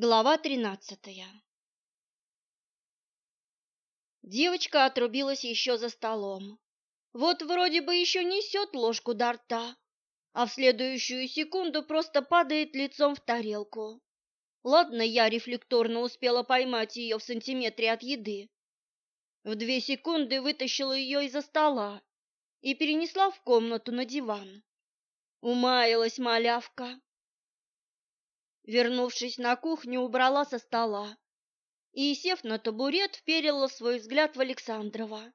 Глава тринадцатая Девочка отрубилась еще за столом. Вот вроде бы еще несет ложку до рта, а в следующую секунду просто падает лицом в тарелку. Ладно, я рефлекторно успела поймать ее в сантиметре от еды. В две секунды вытащила ее из-за стола и перенесла в комнату на диван. Умаялась малявка. Вернувшись на кухню, убрала со стола и, сев на табурет, вперила свой взгляд в Александрова.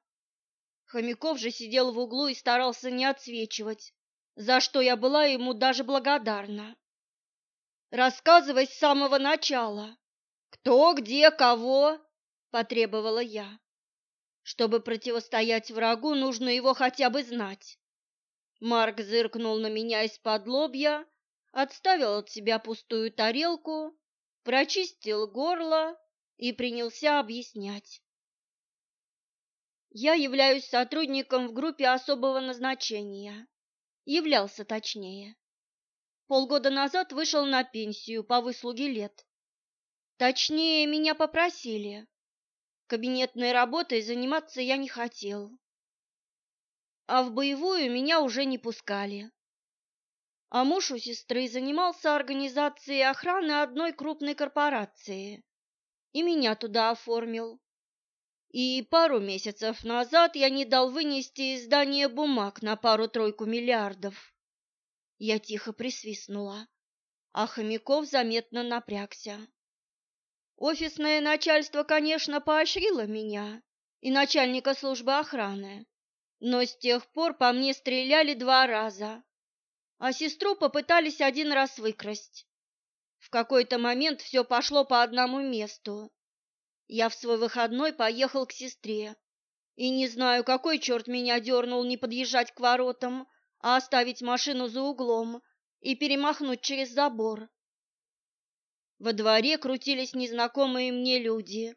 Хомяков же сидел в углу и старался не отсвечивать, за что я была ему даже благодарна. «Рассказывай с самого начала. Кто, где, кого?» – потребовала я. Чтобы противостоять врагу, нужно его хотя бы знать. Марк зыркнул на меня из-под лобья, отставил от себя пустую тарелку, прочистил горло и принялся объяснять. Я являюсь сотрудником в группе особого назначения. Являлся точнее. Полгода назад вышел на пенсию по выслуге лет. Точнее, меня попросили. Кабинетной работой заниматься я не хотел. А в боевую меня уже не пускали а муж у сестры занимался организацией охраны одной крупной корпорации и меня туда оформил. И пару месяцев назад я не дал вынести из здания бумаг на пару-тройку миллиардов. Я тихо присвистнула, а Хомяков заметно напрягся. Офисное начальство, конечно, поощрило меня и начальника службы охраны, но с тех пор по мне стреляли два раза а сестру попытались один раз выкрасть. В какой-то момент все пошло по одному месту. Я в свой выходной поехал к сестре, и не знаю, какой черт меня дернул не подъезжать к воротам, а оставить машину за углом и перемахнуть через забор. Во дворе крутились незнакомые мне люди.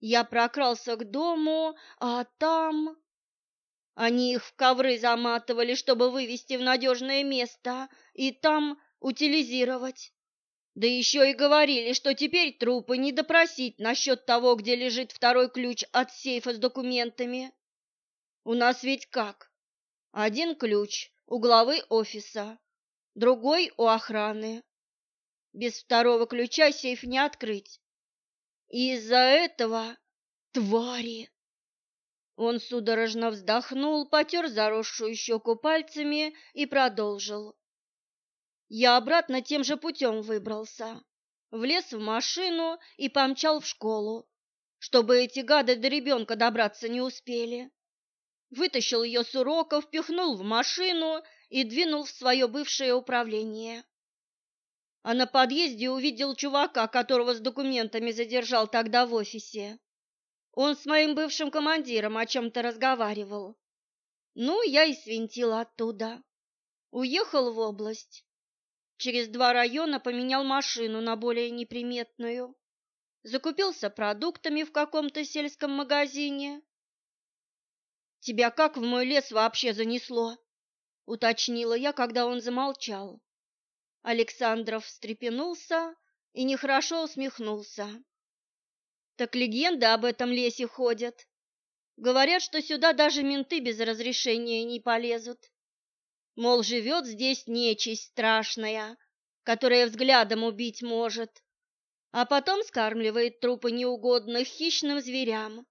Я прокрался к дому, а там... Они их в ковры заматывали, чтобы вывести в надежное место и там утилизировать. Да еще и говорили, что теперь трупы не допросить насчет того, где лежит второй ключ от сейфа с документами. У нас ведь как? Один ключ у главы офиса, другой у охраны. Без второго ключа сейф не открыть. И из-за этого твари он судорожно вздохнул, потер заросшую щеку пальцами и продолжил. Я обратно тем же путем выбрался. Влез в машину и помчал в школу, чтобы эти гады до ребенка добраться не успели. Вытащил ее с урока, впихнул в машину и двинул в свое бывшее управление. А на подъезде увидел чувака, которого с документами задержал тогда в офисе. Он с моим бывшим командиром о чем-то разговаривал. Ну, я и свинтил оттуда. Уехал в область. Через два района поменял машину на более неприметную. Закупился продуктами в каком-то сельском магазине. «Тебя как в мой лес вообще занесло?» — уточнила я, когда он замолчал. Александров встрепенулся и нехорошо усмехнулся. Так легенды об этом лесе ходят. Говорят, что сюда даже менты без разрешения не полезут. Мол, живет здесь нечисть страшная, которая взглядом убить может, а потом скармливает трупы неугодных хищным зверям.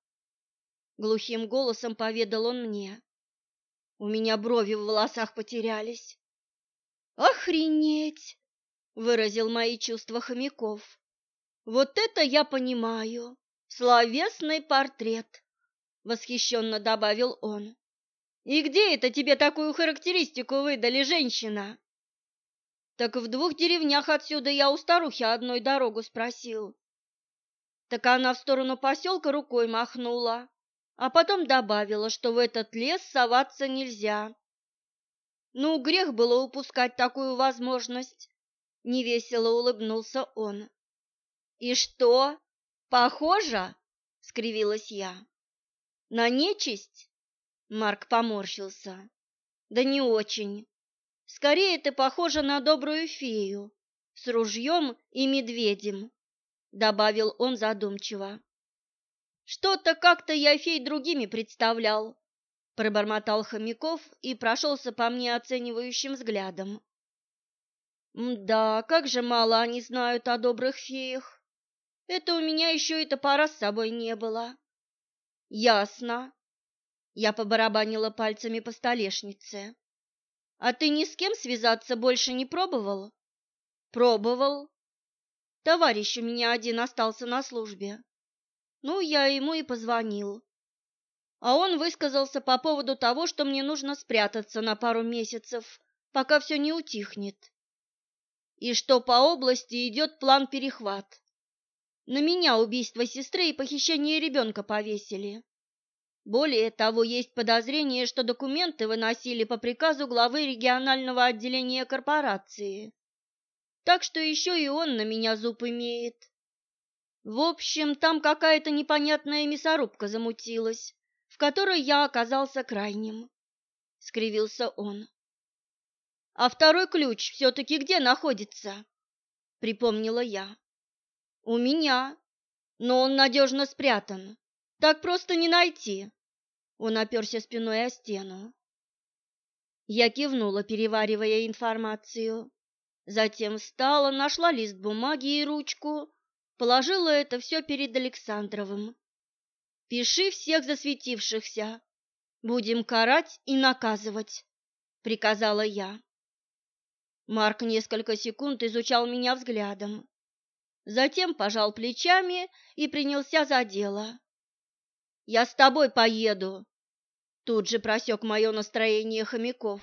Глухим голосом поведал он мне. У меня брови в волосах потерялись. «Охренеть!» — выразил мои чувства хомяков. «Вот это я понимаю! Словесный портрет, восхищенно добавил он. И где это тебе такую характеристику выдали, женщина? Так в двух деревнях отсюда я у старухи одной дорогу спросил. Так она в сторону поселка рукой махнула, а потом добавила, что в этот лес соваться нельзя. Ну, грех было упускать такую возможность. Невесело улыбнулся он. И что? Похоже, скривилась я. На нечисть? Марк поморщился. Да не очень. Скорее ты похожа на добрую фею с ружьем и медведем, добавил он задумчиво. Что-то как-то я фей другими представлял, пробормотал Хомяков и прошелся по мне оценивающим взглядом. Да, как же мало они знают о добрых феях. Это у меня еще и топора с собой не было. Ясно. Я побарабанила пальцами по столешнице. А ты ни с кем связаться больше не пробовал? Пробовал. Товарищ у меня один остался на службе. Ну, я ему и позвонил. А он высказался по поводу того, что мне нужно спрятаться на пару месяцев, пока все не утихнет. И что по области идет план перехват. На меня убийство сестры и похищение ребенка повесили. Более того, есть подозрение, что документы выносили по приказу главы регионального отделения корпорации. Так что еще и он на меня зуб имеет. В общем, там какая-то непонятная мясорубка замутилась, в которой я оказался крайним. Скривился он. А второй ключ все-таки где находится? Припомнила я. У меня, но он надежно спрятан. Так просто не найти. Он оперся спиной о стену. Я кивнула, переваривая информацию. Затем встала, нашла лист бумаги и ручку положила это все перед Александровым. «Пиши всех засветившихся. Будем карать и наказывать», — приказала я. Марк несколько секунд изучал меня взглядом. Затем пожал плечами и принялся за дело. «Я с тобой поеду», — тут же просек мое настроение хомяков.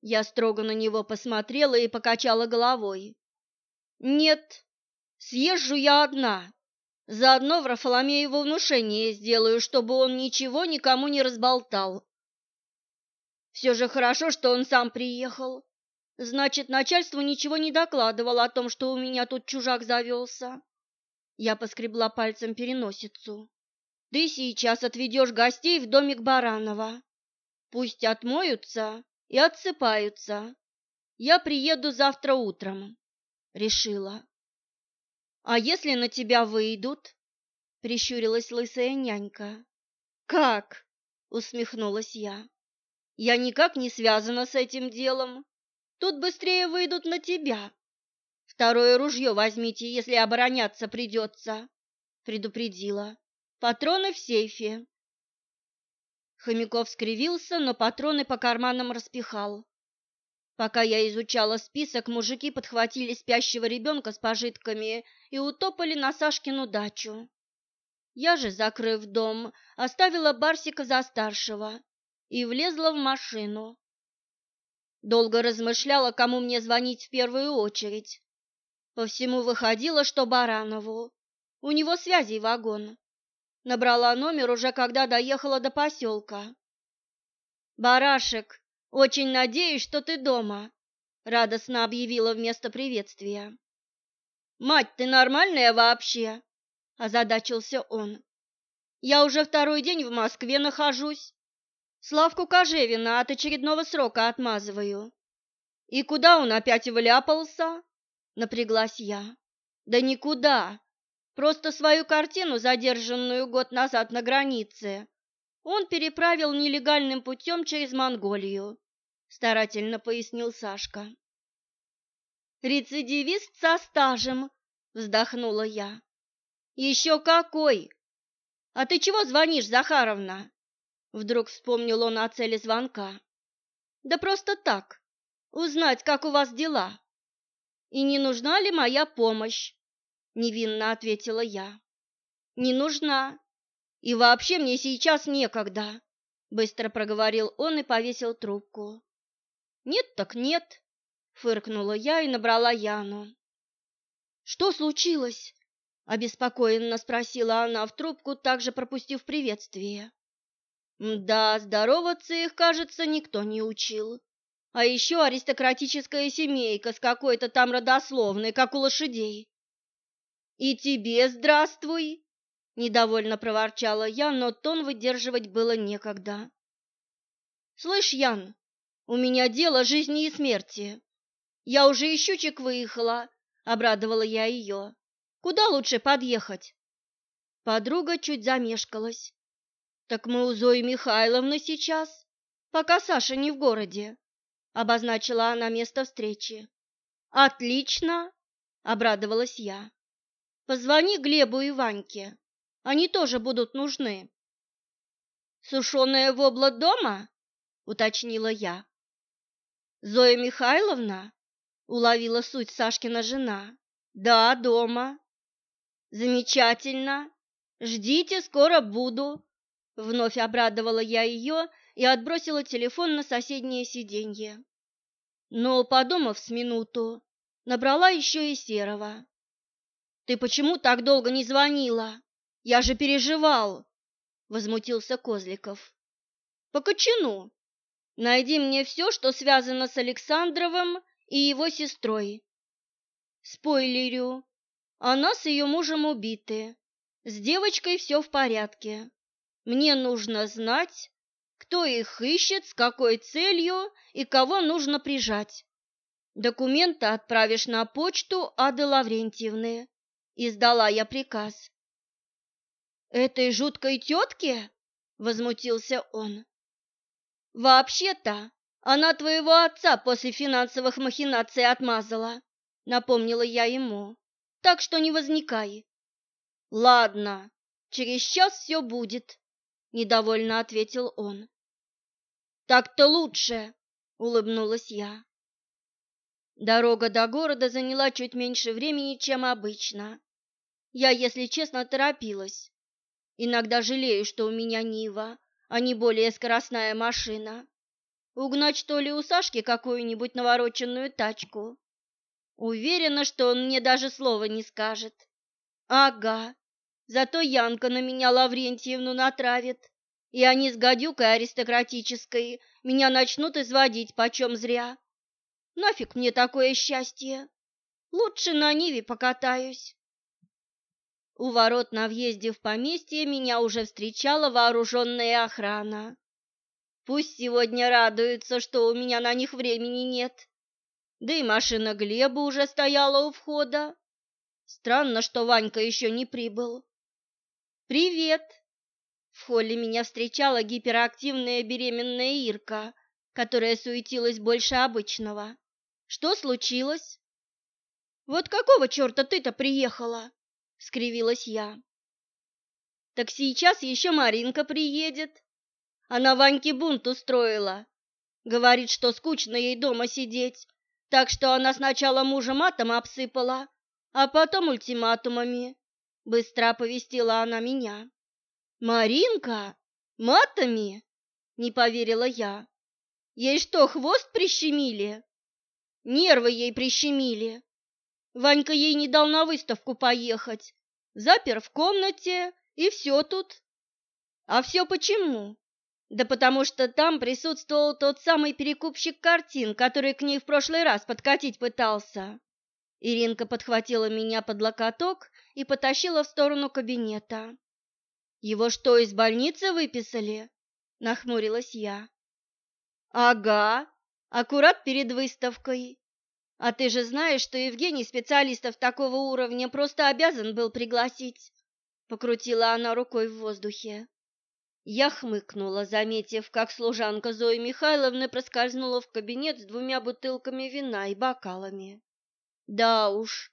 Я строго на него посмотрела и покачала головой. Нет, съезжу я одна. Заодно в Рафоломеево внушение сделаю, чтобы он ничего никому не разболтал. Все же хорошо, что он сам приехал. Значит, начальству ничего не докладывало о том, что у меня тут чужак завелся. Я поскребла пальцем переносицу. Ты сейчас отведешь гостей в домик Баранова. Пусть отмоются и отсыпаются. Я приеду завтра утром решила. А если на тебя выйдут? прищурилась лысая нянька. Как? усмехнулась я. Я никак не связана с этим делом. Тут быстрее выйдут на тебя. Второе ружье возьмите, если обороняться придется, предупредила. Патроны в сейфе. Хомяков скривился, но патроны по карманам распихал. Пока я изучала список, мужики подхватили спящего ребенка с пожитками и утопали на Сашкину дачу. Я же, закрыв дом, оставила Барсика за старшего и влезла в машину. Долго размышляла, кому мне звонить в первую очередь. По всему выходило, что Баранову. У него связей вагон. Набрала номер уже когда доехала до поселка. «Барашек, очень надеюсь, что ты дома, радостно объявила вместо приветствия. Мать, ты нормальная вообще? озадачился он. Я уже второй день в Москве нахожусь. Славку Кожевина от очередного срока отмазываю. И куда он опять вляпался? Напряглась я. Да никуда. Просто свою картину, задержанную год назад на границе, он переправил нелегальным путем через Монголию, старательно пояснил Сашка. Рецидивист со стажем, вздохнула я. «Еще какой! А ты чего звонишь, Захаровна? Вдруг вспомнил он о цели звонка. Да просто так, узнать, как у вас дела. И не нужна ли моя помощь? Невинно ответила я. Не нужна. И вообще мне сейчас некогда, быстро проговорил он и повесил трубку. Нет так нет, фыркнула я и набрала Яну. Что случилось? обеспокоенно спросила она в трубку, также пропустив приветствие. Да, здороваться их, кажется, никто не учил. А еще аристократическая семейка с какой-то там родословной, как у лошадей. И тебе здравствуй, Недовольно проворчала я, но тон выдерживать было некогда. Слышь, Ян, у меня дело жизни и смерти. Я уже из щучек выехала, обрадовала я ее. Куда лучше подъехать? Подруга чуть замешкалась. Так мы у Зои Михайловны сейчас, пока Саша не в городе, обозначила она место встречи. Отлично, обрадовалась я. Позвони Глебу и Ваньке. Они тоже будут нужны. Сушеная вобла дома? уточнила я. Зоя Михайловна уловила суть Сашкина жена. Да, дома. Замечательно. Ждите, скоро буду. Вновь обрадовала я ее и отбросила телефон на соседнее сиденье. Но, подумав с минуту, набрала еще и Серого. «Ты почему так долго не звонила? Я же переживал!» — возмутился Козликов. «По кочану. Найди мне все, что связано с Александровым и его сестрой. Спойлерю, она с ее мужем убиты. С девочкой все в порядке. Мне нужно знать, кто их ищет, с какой целью и кого нужно прижать. Документы отправишь на почту Ады Лаврентьевны. Издала я приказ. «Этой жуткой тетке?» — возмутился он. Вообще-то, она твоего отца после финансовых махинаций отмазала, напомнила я ему. Так что не возникай. Ладно, через час все будет, недовольно ответил он. Так-то лучше, улыбнулась я. Дорога до города заняла чуть меньше времени, чем обычно. Я, если честно, торопилась. Иногда жалею, что у меня Нива, а не более скоростная машина. Угнать, что ли, у Сашки какую-нибудь навороченную тачку? Уверена, что он мне даже слова не скажет. Ага, зато Янка на меня Лаврентьевну натравит, и они с гадюкой аристократической меня начнут изводить почем зря. Нафиг мне такое счастье? Лучше на Ниве покатаюсь. У ворот на въезде в поместье меня уже встречала вооруженная охрана. Пусть сегодня радуются, что у меня на них времени нет. Да и машина Глеба уже стояла у входа. Странно, что Ванька еще не прибыл. «Привет!» В холле меня встречала гиперактивная беременная Ирка, которая суетилась больше обычного. «Что случилось?» «Вот какого черта ты-то приехала?» — скривилась я. «Так сейчас еще Маринка приедет. Она Ваньке бунт устроила. Говорит, что скучно ей дома сидеть, так что она сначала мужа матом обсыпала, а потом ультиматумами. Быстро оповестила она меня. «Маринка? Матами?» — не поверила я. «Ей что, хвост прищемили?» «Нервы ей прищемили. Ванька ей не дал на выставку поехать, запер в комнате, и все тут. А все почему? Да потому что там присутствовал тот самый перекупщик картин, который к ней в прошлый раз подкатить пытался. Иринка подхватила меня под локоток и потащила в сторону кабинета. «Его что, из больницы выписали?» — нахмурилась я. «Ага, аккурат перед выставкой. А ты же знаешь, что Евгений специалистов такого уровня просто обязан был пригласить. Покрутила она рукой в воздухе. Я хмыкнула, заметив, как служанка Зои Михайловны проскользнула в кабинет с двумя бутылками вина и бокалами. Да уж,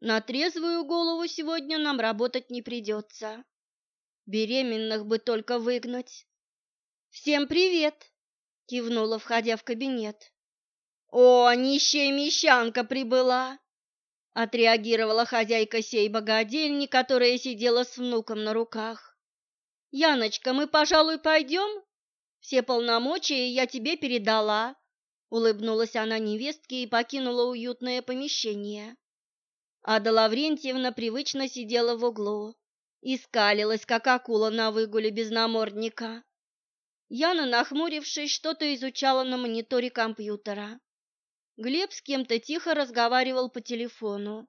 на трезвую голову сегодня нам работать не придется. Беременных бы только выгнать. «Всем привет!» — кивнула, входя в кабинет. «О, нищая мещанка прибыла!» Отреагировала хозяйка сей богадельни, которая сидела с внуком на руках. «Яночка, мы, пожалуй, пойдем? Все полномочия я тебе передала», — улыбнулась она невестке и покинула уютное помещение. Ада Лаврентьевна привычно сидела в углу и скалилась, как акула на выгуле без намордника. Яна, нахмурившись, что-то изучала на мониторе компьютера. Глеб с кем-то тихо разговаривал по телефону.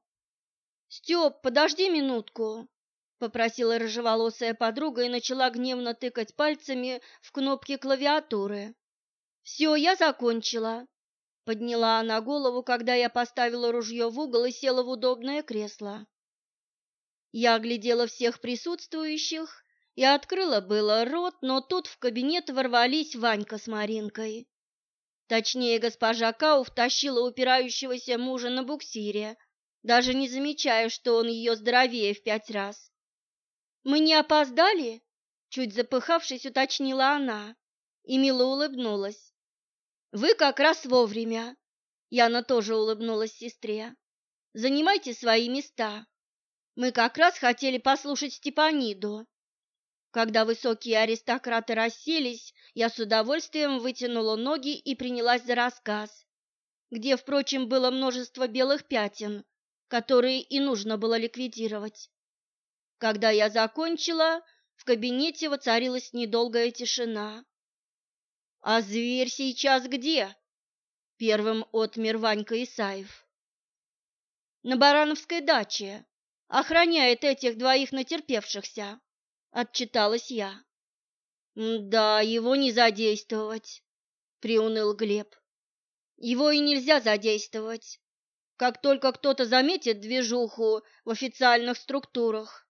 «Степ, подожди минутку!» — попросила рыжеволосая подруга и начала гневно тыкать пальцами в кнопки клавиатуры. «Все, я закончила. Подняла она голову, когда я поставила ружье в угол и села в удобное кресло. Я оглядела всех присутствующих и открыла было рот, но тут в кабинет ворвались Ванька с Маринкой. Точнее, госпожа Кауф тащила упирающегося мужа на буксире, даже не замечая, что он ее здоровее в пять раз. «Мы не опоздали?» — чуть запыхавшись, уточнила она и мило улыбнулась. «Вы как раз вовремя!» Яна тоже улыбнулась сестре. «Занимайте свои места. Мы как раз хотели послушать Степаниду». Когда высокие аристократы расселись, я с удовольствием вытянула ноги и принялась за рассказ, где, впрочем, было множество белых пятен, которые и нужно было ликвидировать. Когда я закончила, в кабинете воцарилась недолгая тишина. «А зверь сейчас где?» — первым отмер Ванька Исаев. «На Барановской даче. Охраняет этих двоих натерпевшихся», — отчиталась я. «Да, его не задействовать», — приуныл Глеб. «Его и нельзя задействовать. Как только кто-то заметит движуху в официальных структурах,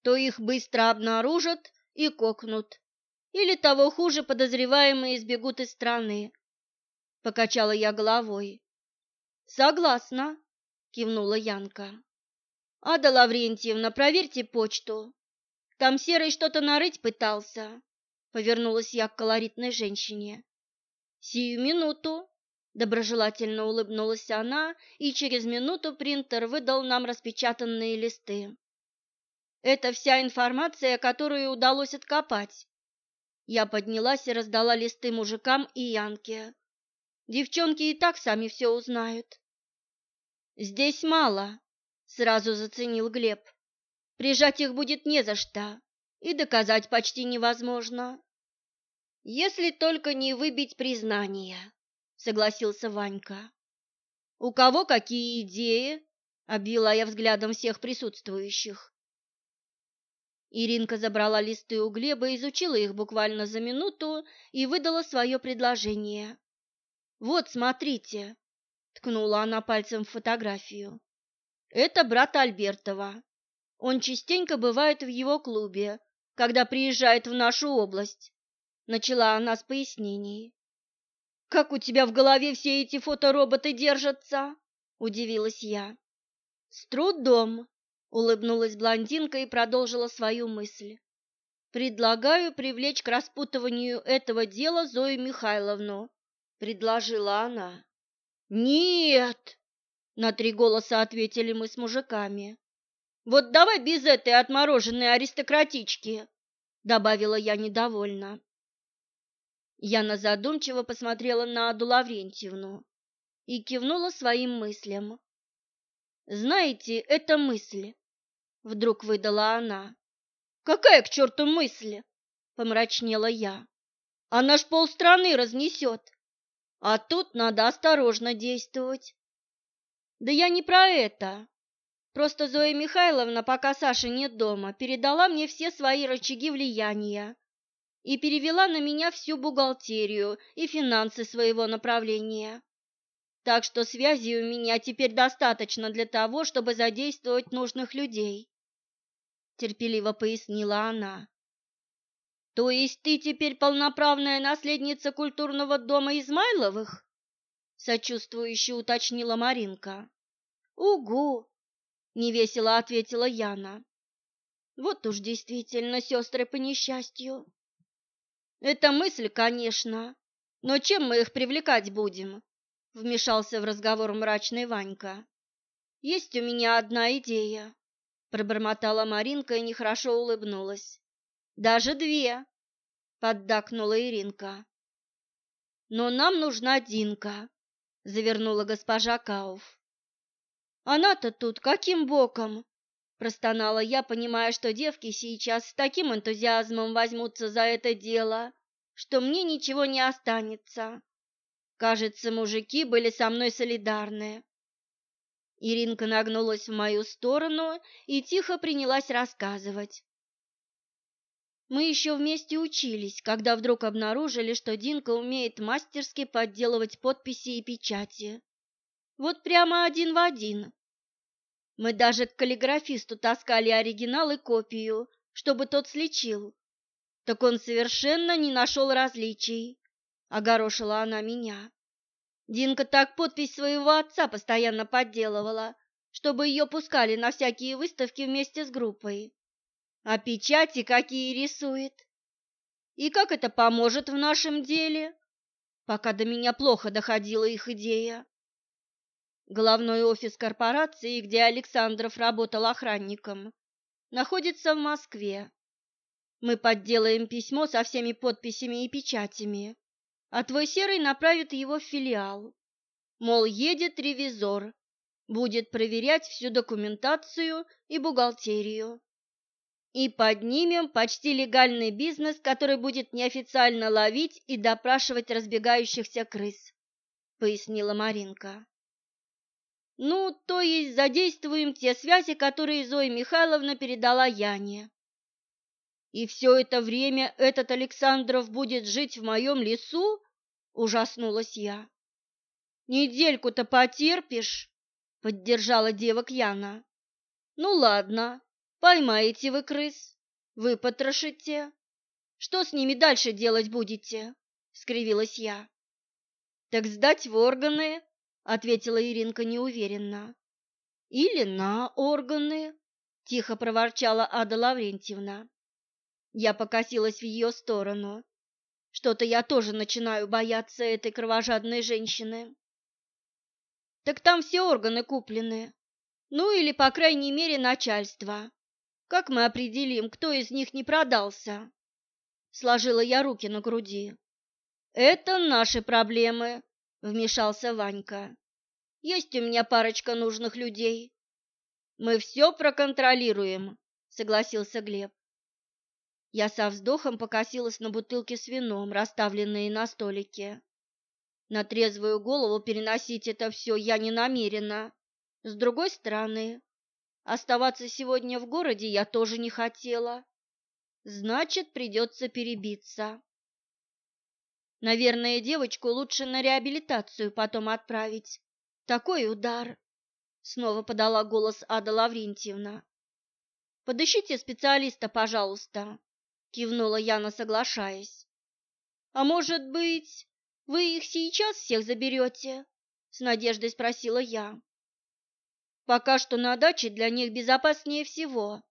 то их быстро обнаружат и кокнут. Или того хуже, подозреваемые сбегут из страны. Покачала я головой. Согласна, кивнула Янка. Ада Лаврентьевна, проверьте почту. Там Серый что-то нарыть пытался. Повернулась я к колоритной женщине. Сию минуту. Доброжелательно улыбнулась она, и через минуту принтер выдал нам распечатанные листы. Это вся информация, которую удалось откопать. Я поднялась и раздала листы мужикам и Янке. Девчонки и так сами все узнают. Здесь мало, сразу заценил Глеб. Прижать их будет не за что, и доказать почти невозможно. Если только не выбить признание, согласился Ванька. У кого какие идеи? обвела я взглядом всех присутствующих. Иринка забрала листы у Глеба, изучила их буквально за минуту и выдала свое предложение. «Вот, смотрите», — ткнула она пальцем в фотографию. «Это брат Альбертова. Он частенько бывает в его клубе, когда приезжает в нашу область», — начала она с пояснений. «Как у тебя в голове все эти фотороботы держатся?» — удивилась я. «С трудом», Улыбнулась блондинка и продолжила свою мысль. Предлагаю привлечь к распутыванию этого дела Зою Михайловну, предложила она. Нет, на три голоса ответили мы с мужиками. Вот давай без этой отмороженной аристократички, добавила я недовольно. Яна задумчиво посмотрела на Аду Лаврентьевну и кивнула своим мыслям. Знаете, это мысль, вдруг выдала она. Какая к черту мысль? помрачнела я. Она ж полстраны разнесет. А тут надо осторожно действовать. Да я не про это. Просто Зоя Михайловна, пока Саши нет дома, передала мне все свои рычаги влияния и перевела на меня всю бухгалтерию и финансы своего направления. Так что связи у меня теперь достаточно для того, чтобы задействовать нужных людей. Терпеливо пояснила она. То есть ты теперь полноправная наследница культурного дома Измайловых? Сочувствующе уточнила Маринка. Угу, невесело ответила Яна. Вот уж действительно сестры по несчастью. Это мысль, конечно, но чем мы их привлекать будем? Вмешался в разговор мрачный Ванька. Есть у меня одна идея, пробормотала Маринка и нехорошо улыбнулась. Даже две, поддакнула Иринка. Но нам нужна Динка, завернула госпожа Кауф. Она-то тут каким боком? простонала я, понимая, что девки сейчас с таким энтузиазмом возьмутся за это дело, что мне ничего не останется. Кажется, мужики были со мной солидарны. Иринка нагнулась в мою сторону и тихо принялась рассказывать. Мы еще вместе учились, когда вдруг обнаружили, что Динка умеет мастерски подделывать подписи и печати. Вот прямо один в один. Мы даже к каллиграфисту таскали оригинал и копию, чтобы тот слечил. Так он совершенно не нашел различий, — огорошила она меня. Динка так подпись своего отца постоянно подделывала, чтобы ее пускали на всякие выставки вместе с группой. А печати какие рисует? И как это поможет в нашем деле? Пока до меня плохо доходила их идея. Головной офис корпорации, где Александров работал охранником, находится в Москве. Мы подделаем письмо со всеми подписями и печатями, а твой серый направит его в филиал. Мол, едет ревизор, будет проверять всю документацию и бухгалтерию и поднимем почти легальный бизнес, который будет неофициально ловить и допрашивать разбегающихся крыс, пояснила Маринка. Ну, то есть задействуем те связи, которые Зоя Михайловна передала Яне. И все это время этот Александров будет жить в моем лесу? Ужаснулась я. Недельку-то потерпишь, поддержала девок Яна. Ну ладно, Поймаете вы крыс, вы потрошите. Что с ними дальше делать будете? скривилась я. Так сдать в органы, ответила Иринка неуверенно. Или на органы, тихо проворчала Ада Лаврентьевна. Я покосилась в ее сторону. Что-то я тоже начинаю бояться этой кровожадной женщины. Так там все органы куплены. Ну или, по крайней мере, начальство. Как мы определим, кто из них не продался? Сложила я руки на груди. Это наши проблемы, вмешался Ванька. Есть у меня парочка нужных людей. Мы все проконтролируем, согласился Глеб. Я со вздохом покосилась на бутылки с вином, расставленные на столике. На трезвую голову переносить это все я не намерена. С другой стороны, Оставаться сегодня в городе я тоже не хотела. Значит, придется перебиться. Наверное, девочку лучше на реабилитацию потом отправить. Такой удар. Снова подала голос Ада Лаврентьевна. Подыщите специалиста, пожалуйста, кивнула Яна, соглашаясь. А может быть, вы их сейчас всех заберете? С надеждой спросила я. Пока что на даче для них безопаснее всего.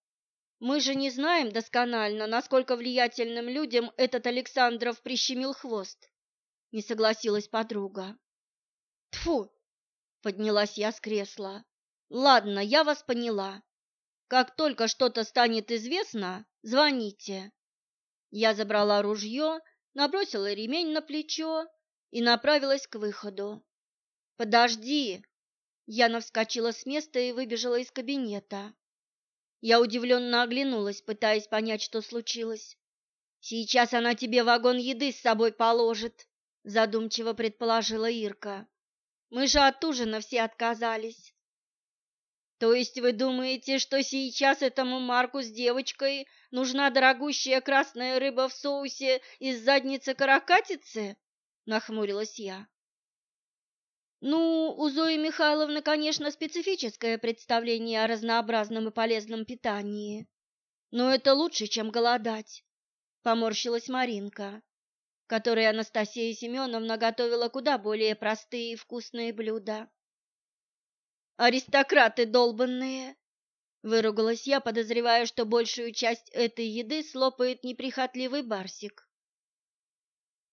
Мы же не знаем досконально, насколько влиятельным людям этот Александров прищемил хвост. Не согласилась подруга. Тфу, поднялась я с кресла. Ладно, я вас поняла. Как только что-то станет известно, звоните. Я забрала ружье, набросила ремень на плечо и направилась к выходу. Подожди, Яна вскочила с места и выбежала из кабинета. Я удивленно оглянулась, пытаясь понять, что случилось. «Сейчас она тебе вагон еды с собой положит», — задумчиво предположила Ирка. «Мы же от ужина все отказались». «То есть вы думаете, что сейчас этому Марку с девочкой нужна дорогущая красная рыба в соусе из задницы каракатицы?» — нахмурилась я. Ну, у Зои Михайловны, конечно, специфическое представление о разнообразном и полезном питании, но это лучше, чем голодать, поморщилась Маринка, которой Анастасия Семеновна готовила куда более простые и вкусные блюда. Аристократы долбанные, выругалась я, подозревая, что большую часть этой еды слопает неприхотливый барсик.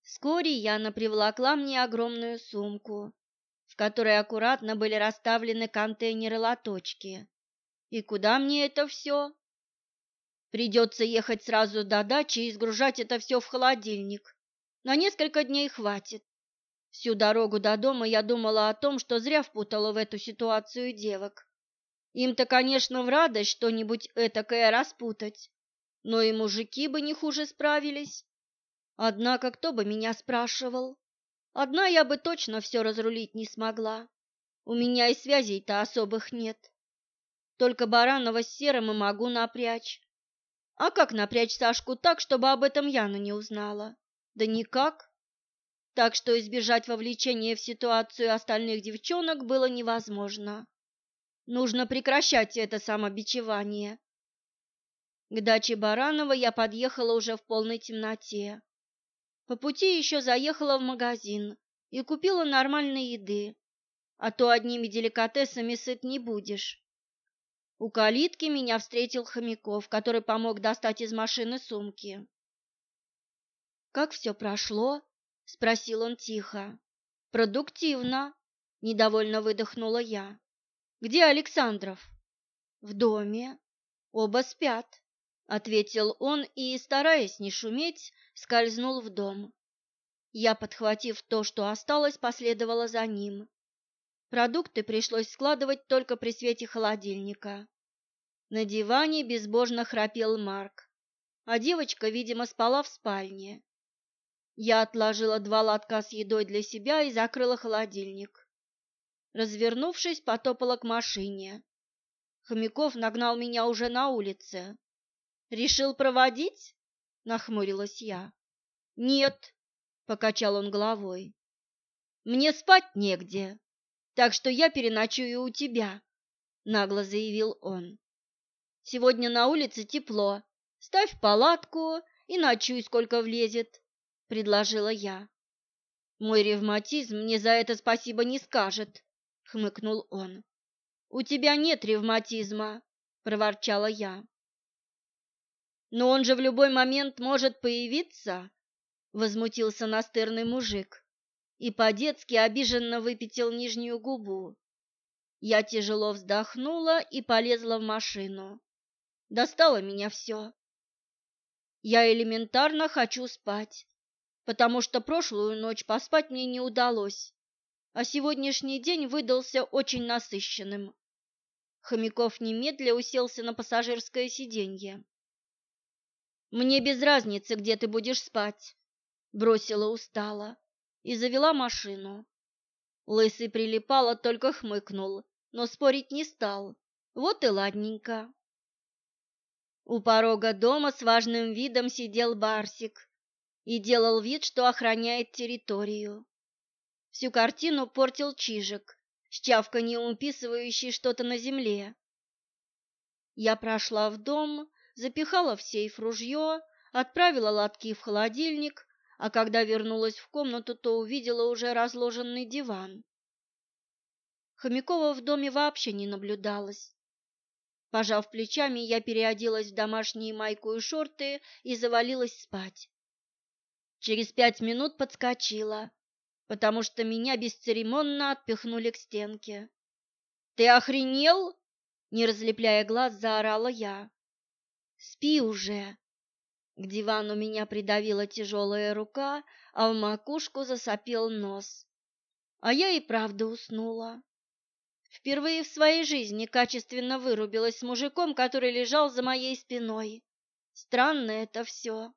Вскоре Яна привлекла мне огромную сумку в которой аккуратно были расставлены контейнеры-лоточки. И куда мне это все? Придется ехать сразу до дачи и сгружать это все в холодильник. На несколько дней хватит. Всю дорогу до дома я думала о том, что зря впутала в эту ситуацию девок. Им-то, конечно, в радость что-нибудь этакое распутать, но и мужики бы не хуже справились. Однако кто бы меня спрашивал? Одна я бы точно все разрулить не смогла. У меня и связей-то особых нет. Только Баранова с Серым и могу напрячь. А как напрячь Сашку так, чтобы об этом Яна не узнала? Да никак. Так что избежать вовлечения в ситуацию остальных девчонок было невозможно. Нужно прекращать это самобичевание. К даче Баранова я подъехала уже в полной темноте. По пути еще заехала в магазин и купила нормальной еды, а то одними деликатесами сыт не будешь. У калитки меня встретил Хомяков, который помог достать из машины сумки. «Как все прошло?» — спросил он тихо. «Продуктивно», — недовольно выдохнула я. «Где Александров?» «В доме. Оба спят», — ответил он и, стараясь не шуметь, скользнул в дом. Я, подхватив то, что осталось, последовала за ним. Продукты пришлось складывать только при свете холодильника. На диване безбожно храпел Марк, а девочка, видимо, спала в спальне. Я отложила два лотка с едой для себя и закрыла холодильник. Развернувшись, потопала к машине. Хомяков нагнал меня уже на улице. «Решил проводить?» — нахмурилась я. «Нет», — покачал он головой. «Мне спать негде, так что я переночую у тебя», — нагло заявил он. «Сегодня на улице тепло. Ставь палатку и ночуй, сколько влезет», — предложила я. «Мой ревматизм мне за это спасибо не скажет», — хмыкнул он. «У тебя нет ревматизма», — проворчала я. «Но он же в любой момент может появиться», — возмутился настырный мужик и по-детски обиженно выпятил нижнюю губу. Я тяжело вздохнула и полезла в машину. Достало меня все. Я элементарно хочу спать, потому что прошлую ночь поспать мне не удалось, а сегодняшний день выдался очень насыщенным. Хомяков немедля уселся на пассажирское сиденье. «Мне без разницы, где ты будешь спать», — бросила устало и завела машину. Лысый прилипало, только хмыкнул, но спорить не стал. Вот и ладненько. У порога дома с важным видом сидел Барсик и делал вид, что охраняет территорию. Всю картину портил Чижик, с чавканьем уписывающий что-то на земле. Я прошла в дом, запихала в сейф ружье, отправила лотки в холодильник а когда вернулась в комнату, то увидела уже разложенный диван. Хомякова в доме вообще не наблюдалось. Пожав плечами, я переоделась в домашние майку и шорты и завалилась спать. Через пять минут подскочила, потому что меня бесцеремонно отпихнули к стенке. «Ты охренел?» — не разлепляя глаз, заорала я. «Спи уже!» К дивану меня придавила тяжелая рука, а в макушку засопел нос. А я и правда уснула. Впервые в своей жизни качественно вырубилась с мужиком, который лежал за моей спиной. Странно это все.